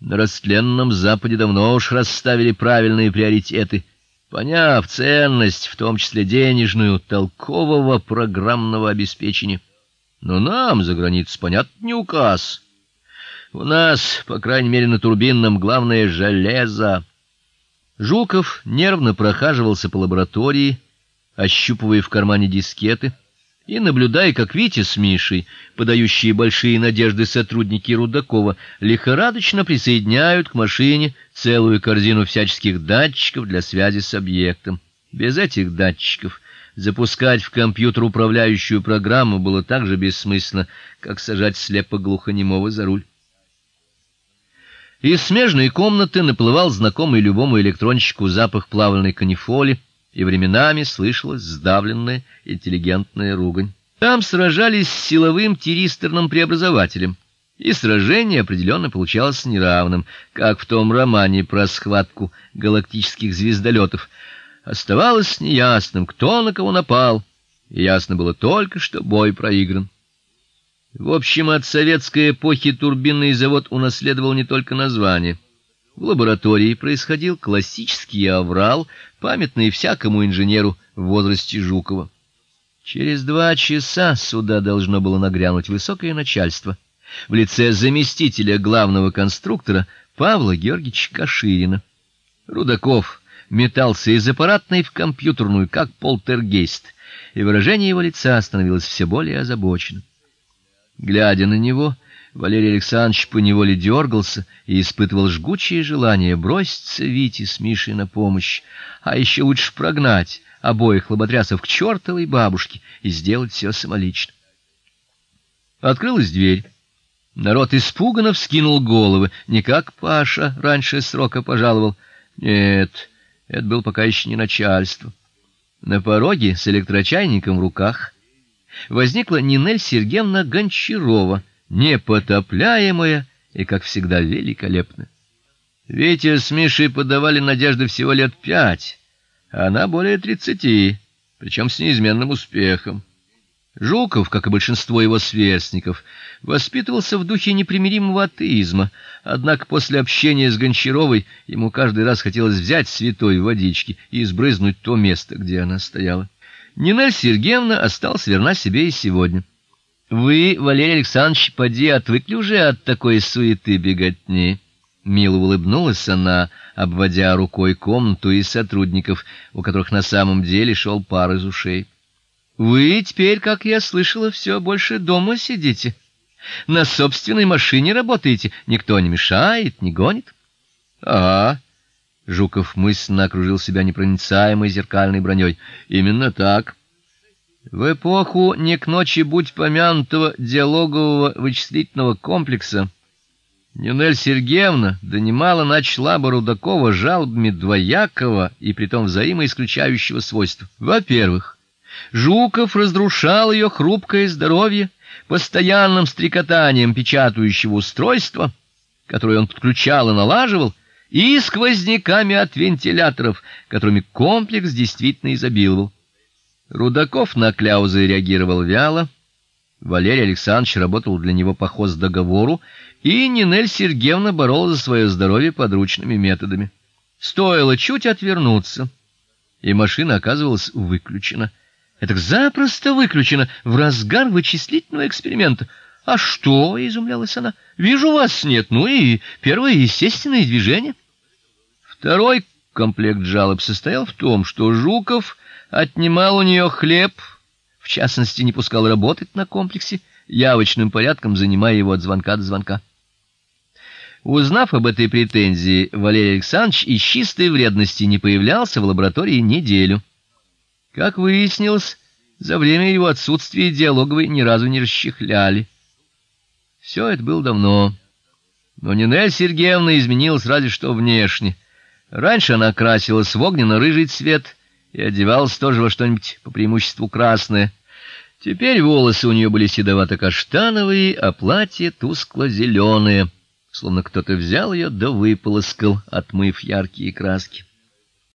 На растленном западе давно уж расставили правильные приоритеты, поняв ценность, в том числе денежную, толкового программного обеспечения. Но нам за границей понятно не указ. У нас, по крайней мере, на турбинном главное железо. Жуков нервно прохаживался по лаборатории, ощупывая в кармане дискеты и наблюдая, как Витя с Мишей, подающие большие надежды сотрудники Рудакова, лихорадочно присоединяют к машине целую корзину всяческих датчиков для связи с объектом. Без этих датчиков запускать в компьютер управляющую программу было так же бессмысленно, как сажать слепо-глухонемого за руль. Из смежной комнаты наплывал знакомый любому электронщику запах плавленной канифоли и временами слышалась сдавленная интеллигентная ругань. Там сражались с силовым тиристорным преобразователем, и сражение определенно получалось неравным, как в том романе про схватку галактических звездолетов. Оставалось неясным, кто на кого напал, ясно было только, что бой проигран. В общем, от советской эпохи турбинный завод унаследовал не только название — в лаборатории происходил классический аврал, памятный всякому инженеру в возрасте Жукова. Через два часа сюда должно было нагрянуть высокое начальство в лице заместителя главного конструктора Павла Георгиевича Каширина. Рудаков метался из аппаратной в компьютерную, как полтергейст, и выражение его лица становилось все более озабоченным. Глядя на него, Валерий Александрович поневоле дергался и испытывал жгучее желание броситься Вите с Мишей на помощь, а еще лучше прогнать обоих лоботрясов к чертовой бабушке и сделать все самолично. Открылась дверь. Народ испуганно вскинул головы, не как Паша раньше срока пожаловал. Нет, это был пока еще не начальство. На пороге с электрочайником в руках возникла Нинель Сергеевна Гончарова непотопляемая и, как всегда, великолепная. Витя с Мишей подавали надежды всего лет пять, а она более тридцати, причем с неизменным успехом. Жуков, как и большинство его сверстников, воспитывался в духе непримиримого атеизма, однако после общения с Гончаровой ему каждый раз хотелось взять святой водички и избрызнуть то место, где она стояла. Нина Сергеевна осталась верна себе и сегодня. Вы, Валерий Александрович, поди отвыкли уже от такой суеты беготни. Мило улыбнулась она, обводя рукой комнату и сотрудников, у которых на самом деле шел пар из ушей. Вы теперь, как я слышала, все больше дома сидите. На собственной машине работаете, никто не мешает, не гонит. А, Жуков мысленно окружил себя непроницаемой зеркальной броней. Именно так. В эпоху не к ночи будь помянутого диалогового вычислительного комплекса Нинель Сергеевна донимала начала Рудакова жалобами двоякого и притом взаимоисключающего свойства. Во-первых, Жуков разрушал ее хрупкое здоровье постоянным стрекотанием печатающего устройства, которое он подключал и налаживал, и сквозняками от вентиляторов, которыми комплекс действительно изобиловал. Рудаков на кляузы реагировал вяло. Валерий Александрович работал для него по договору, и Нинель Сергеевна боролась за свое здоровье подручными методами. Стоило чуть отвернуться, и машина оказывалась выключена. Это запросто выключена в разгар вычислительного эксперимента. А что, изумлялась она. Вижу вас нет. Ну и первое естественное движение. Второй комплект жалоб состоял в том, что Жуков отнимал у нее хлеб, в частности, не пускал работать на комплексе, явочным порядком занимая его от звонка до звонка. Узнав об этой претензии, Валерий Александрович из чистой вредности не появлялся в лаборатории неделю. Как выяснилось, за время его отсутствия диалоговой ни разу не расчехляли. Все это было давно. Но Нинель Сергеевна изменилась разве что внешне. Раньше она красилась в огненно-рыжий цвет, и одевалась тоже во что-нибудь по преимуществу красное. Теперь волосы у нее были седовато-каштановые, а платье тускло-зеленое, словно кто-то взял ее да выполоскал, отмыв яркие краски.